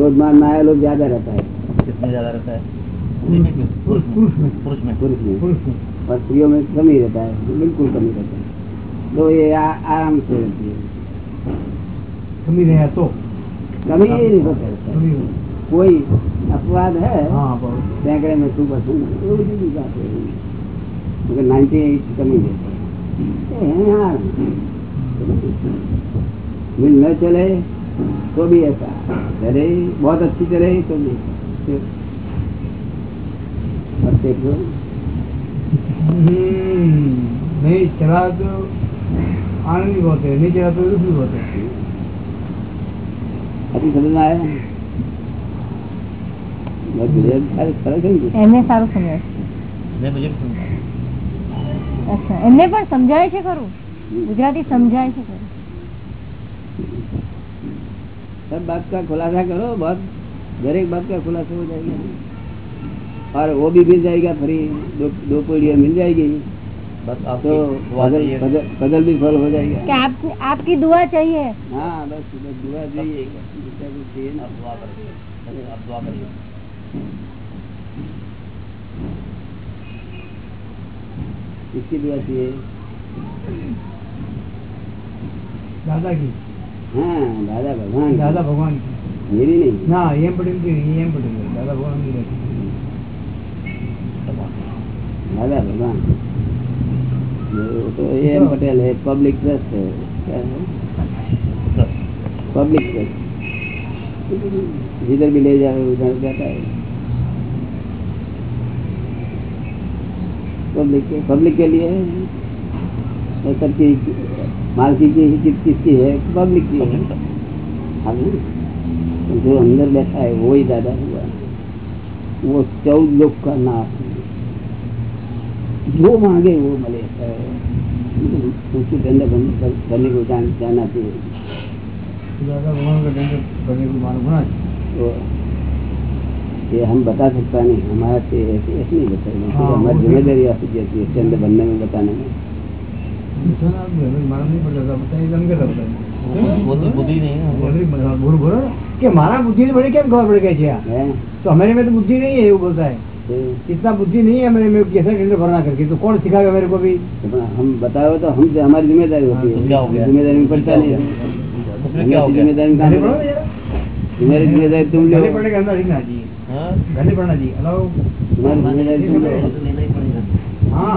क्रोधमान माया लोग ज़्यादा रहता है। कितने ज़्यादा रहता है? पुरुष पुरुष में। पुरुष में। पुरुष में। और स्त्रियों में कमी रहता है बिल्कुल कमी रहता है। तो ये आराम से रहती है। कमी रहे तो? कमी ही नहीं होता रहता। कोई अपवाद है? हाँ सैकड़े में टू परसेंट वो भी नहीं बात है मगर नाइन्टी एट कमी रहता है। है। यार मिल न चले। तो भी ऐसा चले बहुत अच्छी चले तो भी और देखो हम्म, नहीं चला तो आनंद भी बहुत है नहीं चला तो दुख भी बहुत है अभी समझ में आया मैं गुजरात सारे सरस है ને? એમને સારું સમજાય मैं मुझे भी सुनता हूँ। અચ્છા એમને પણ સમજાય છે ખરું ગુજરાતી સમજાય છે ખરું सब बात का खुलासा करो बहुत हरेक बात का खुलासा हो जाएगा। और वो भी मिल जाएगा फ्री दो, पीढ़िया मिल जाएगी। बस आप तो बदल भी फल हो जाएगा। क्या आप, आपकी दुआ चाहिए? हाँ बस बस दुआ चाहिए। इसकी दुआ चाहिए? दादा की हाँ दादा भगवान की। दादा भगवान की मेरी नहीं ना एम पटेल की नहीं एम पटेल की, दादा भगवान की रहती दादा भगवान वो तो ए एम पटेल है पब्लिक पब्लिक जिधर भी ले जाए उधर जाता पब्लिक के लिए। और सबकी मालकी की किस किसकी है पब्लिक की है। हाँ ना? तो जो अंदर बैठा है वो ही दादा हुआ। वो चौदह लोग का नाश है। जो मांगे वो मिले उसकी धंधा करने को जान जाना चाहिए। है दादा भगवान का करने तो ये हम बता सकता नहीं हमारा से ऐसे ऐसे नहीं बताएँगे हाँ, हमारी ज़िम्मेदारी आपकी जाती है चंद बनने में बताने में। मालूम नहीं पड़ता था बताइए बताएँ बुद्धि नहीं क्या खबर पड़ गई है वो बोलता है इतना बुद्धि नहीं है मेरे में कैसे टेंडर भरना करके तो कौन सिखाएगा मेरे को भी हम बताओ तो हम हमारी ज़िम्मेदारी हो। हाँ।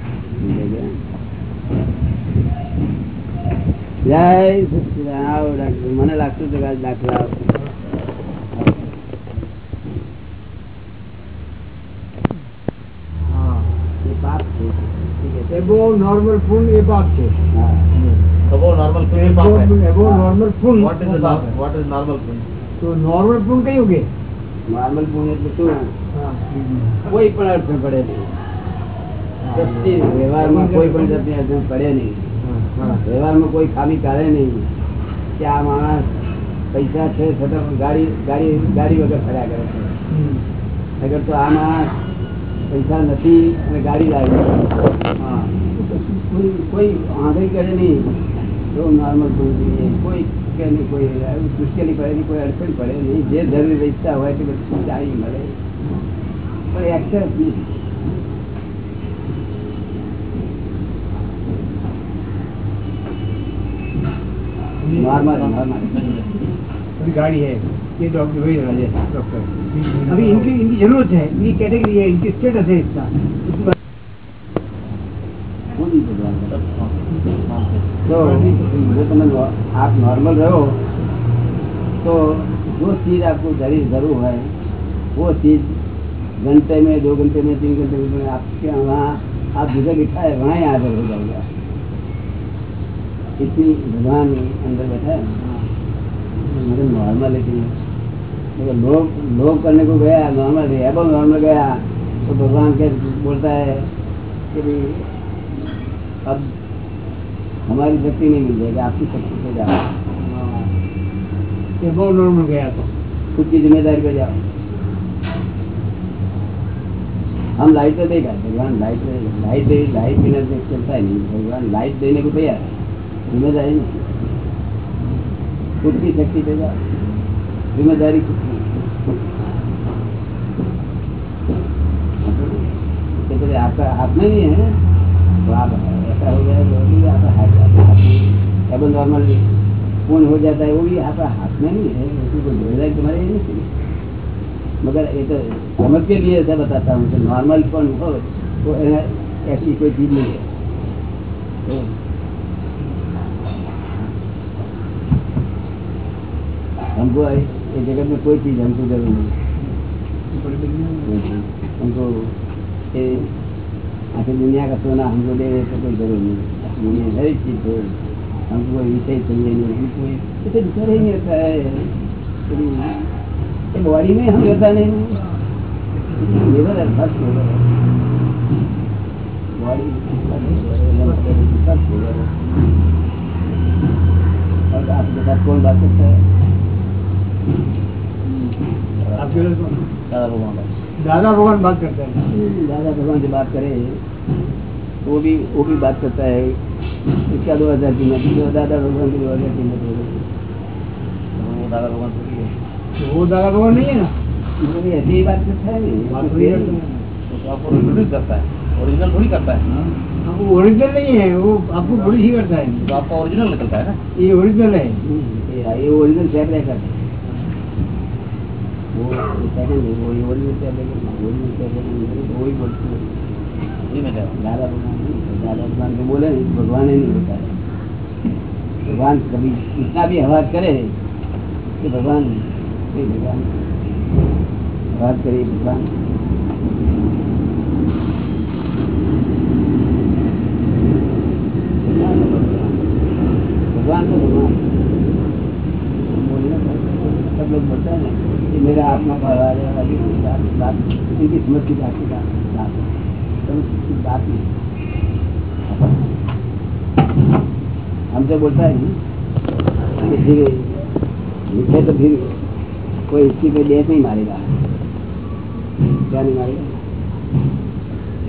મને લાગતું છે એબો કોઈ પણ અર્થ પડે નહીં વ્યવહારમાં કોઈ પણ જાતની અડચણ પડે નહીં. વ્યવહારમાં કોઈ ખામી કાઢે નહીં કે આ માણસ પૈસા છે છતાં ગાડી ગાડી ગાડી વગર ફર્યા કરે છે. અગર તો આ માણસ પૈસા નથી અને ગાડી લાવી કોઈ કોઈ આંગળી કરે નહીં. તો નોર્મલ થવું જોઈએ કોઈ કે નહીં કોઈ મુશ્કેલી પડે નહીં કોઈ અડચણ પડે નહીં. જે જરૂરી ઈચ્છા હોય તે બધું ગાડી મળે. પણ એક્સેસ નહીં. अभी गाड़ी है। ये डॉक्टर वही डॉक्टर अभी इनकी इनकी ज़रूरत है। इनकी कैटेगरी है इनकी स्टेटस है इसका। तो તમે आप नॉर्मल रहो। तो जो चीज़ आपको ज़रूर ज़रूर है वो चीज़ घंटे में दो घंटे में तीन घंटे में आपके वहाँ आप जिधर बिठा है वहाँ ही हाजिर हो जाएगा। इतनी भगवान अंदर बैठा है? मगर नॉर्मलिटी मगर लोग लोग करने को गया नॉर्मल अब नॉर्मल गया तो भगवान के बोलता है कि भाई अब हमारी शक्ति नहीं मिल जाएगी आपकी शक्ति पे जाओ। बहुत नॉर्मल गया तो। खुद की ज़िम्मेदारी पे जाओ। हम लाइट तो देगा भगवान लाइट लाइट दे लाइट बिना चलता है नहीं। भगवान लाइट देने को तैयार है। ज़िम्मेदारी खुद की शक्ति पे ज़िम्मेदारी खुद की आपका हाथ में नहीं है तो आप ऐसा हो जाए तो भी आपका हाथ अब नॉर्मल कौन हो जाता है, वो भी आपका हाथ में नहीं है। उसकी ज़िम्मेदारी तुम्हारी नहीं मगर ये तो समझ के लिए ऐसा बताता हूँ नॉर्मल कौन हो तो ऐसी कोई चीज़ नहीं है तो हमको ये जगत में कोई चीज़ हमको ज़रूर नहीं। हमको ये आखिर दुनिया का सोना हमको दे रहे तो कोई ज़रूर नहीं। मुझे हर एक चीज़ हो हमको कोई विषय चाहिए नहीं। इसे विचार ही नहीं रहता है। ये बॉडी में हम रहता नहीं। लेबर है फ़र्स्ट लेबर है। बॉडी फ़र्स्ट लेबर है और आपके साथ कौन बात करता है आपके लोग कौन? दादा भगवान। दादा भगवान बात करते हैं। दादा भगवान से बात करे। वो भी वो भी बात करता है। इसका दो हज़ार कीमत दादा भगवान की दो हज़ार कीमत हो गई दादा भगवान है। तो वो दादा भगवान नहीं है ना? ऐसी ही बात करता है। तो करते हैं। तो करता है। ओरिजिनल थोड़ी करता है। हाँ, वो ओरिजिनल नहीं है वो आपको थोड़ी ही करता है। तो आपका ओरिजिनल निकलता है ना? ये ओरिजिनल है। ये ये ओरिजिनल टैप रेकर्ड है। वो सेकंड है वो original tape record original tape record वही बोलते हैं जी मैं कह रहा हूँ दादा भगवान नहीं, दादा भगवान को बोले नहीं भगवान ही नहीं होता है भगवान कभी इतना भी आवाज़ करे कि भगवान हे भगवान आवाज़ करे भगवान भगवान तो भगवान बोलने पर सब लोग बोलते हैं ना कि मेरा आत्मा भर आ रहा है अभी बात बात की बात की बात नहीं हमसे बोलता है ना कि फिर लिखे तो फिर कोई इसकी पे देश नहीं मारेगा। क्या नहीं मारेगा?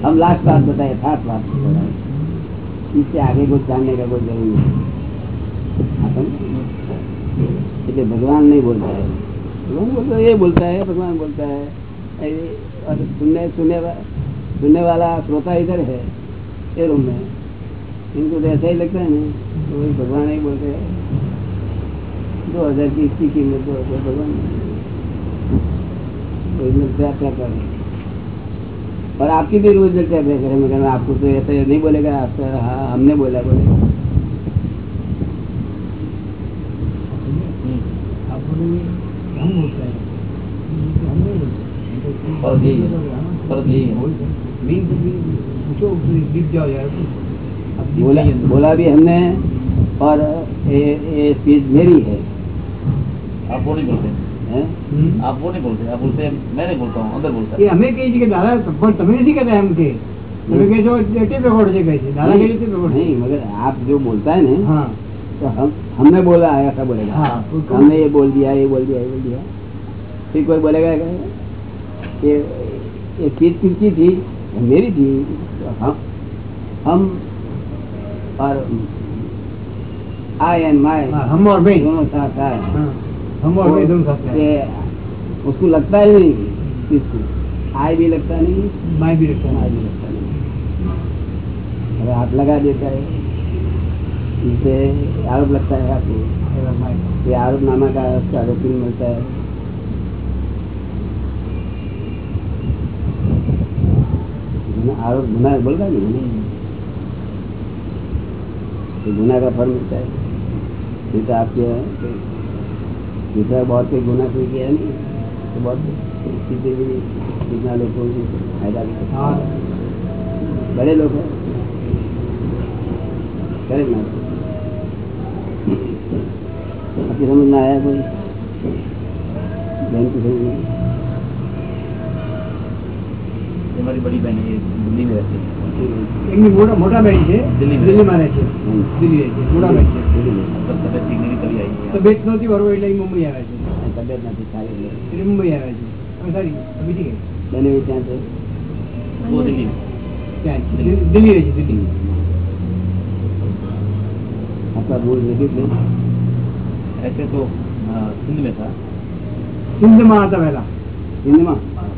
हम लास्ट बात बताए खास बात बताए इससे आगे कुछ जानने का कोई ज़रूरी नहीं। इसलिए भगवान नहीं बोलता है भगवान बोलता है ये बोलता है, भगवान बोलता है। और सुनने सुनने वा, सुनने वाला श्रोता इधर है ये रूम में। इनको तो ऐसा ही लगता है ना तो वही भगवान ही बोलते हैं। दो हज़ार की इसकी कीमत दो हज़ार भगवान। ओरिजिनल क्या क्या कर और आपकी भी ओरिजिनल क्या क्या करें मगर आपको तो ऐसा नहीं बोलेगा आप तो हाँ हमने बोला बोलेगा आपको तो ये हम बोलते हैं हम नहीं बोलते फर्क यही है फर्क यही है मीन तो भी पूछो दिख जाओ यार अब दिख बोला जाइए। बोला भी हमने और ये ये स्पीच मेरी है आप वो नहीं बोलते हैं? हम्म। आप वो नहीं बोलते आप बोलते हैं मैं नहीं बोलता हूँ अंदर बोलता એ है અમે કહીએ છીએ કે દાદા પણ તમે નથી કહેતા એમ કે તમે કહેશો ટેપ રેકોર્ડ છે કહે છે દાદા કહે છે ટેપ રેકોર્ડ नहीं मगर आप जो बोलता है ना હા तो हम हमने बोला है ऐसा बोलेगा हाँ, कोई कहो- हमने ये बोल दिया ये बोल दिया ये बोल दिया फिर कोई बोलेगा क्या चीज़ किसकी थी? मेरी थी। हम हम और आई एंड माई हम और मैं दोनों साथ आए। हाँ, हम और मैं दोनों साथ आए। उसको लगता ही नहीं किसको। आई भी लगता नहीं माई भी लगता आई भी लगता नहीं। अगर हाथ लगा देता है। आरोप लगता है आपको। आरोप नामा का आरोपी मिलता है। आरोप गुना बोलगा नहीं गुना तो का फल मिलता है। नहीं तो आपके दूसरा तो बहुत कोई गुना कोई किया नहीं तो बहुत कितने भी कितना लोग तो फ़ायदा भी हाँ। बड़े लोग हैं। करें ना। आपकी समझ में आया कोई? बैंक की समझ में हमारी बड़ी बहन है ये दिल्ली में रहती है એમની મોટા મોટા બેન છે દિલ્હીમાં. દિલ્હીમાં રહે છે हम्म। દિલ્હી રહે છે મોટા બેન છે मतलब तबियत ठीक नहीं तभी आई है તબિયત નહોતી બરોબર એટલે એ મુંબઈ આવે છે તબિયત નથી સારી એટલે એટલે મુંબઈ આવે છે હવે સારી હવે ઠીક છે બેને ત્યાં છે वो दिल्ली में ત્યાં છે. દિલ્હી દિલ્હી રહે છે દિલ્હી आपका मूल रेडियो प्लेस ऐसे तो हाँ, सिंध में था સિંધમાં હતા પહેલા हिंदमा પહેલા હવે અત્યારે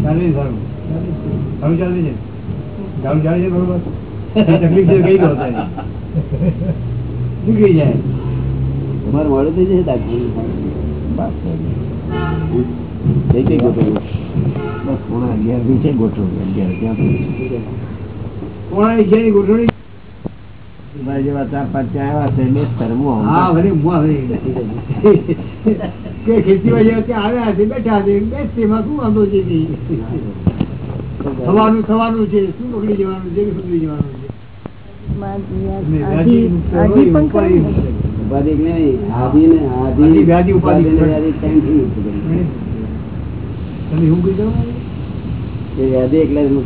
સારું સારું ચાલે છે. સારું ચાલે છે બરોબર? તકલીફ છે કઈ દો નીકળી જાય? તમારે મોડું થઈ જશે દાખલ કઈ કઈ ગોઠવણી બસ પોણા અગિયારની છે ગોઠવણી અગિયાર ત્યાં સુધી કોણા અગિયારની ગોઠવણી. ભાઈ જેવા ચાર પાંચ ત્યાં આવ્યા છે બેસ કરવું હા ભલે મુઆ ભલે તે ખેતીવાડી વચ્ચે આવ્યા છે બેઠા છે બેસતી માં શું વાંધો છે થવાનું થવાનું છે શું પકડી જવાનું છે પકડી જવાનું છે? ઉપાધિ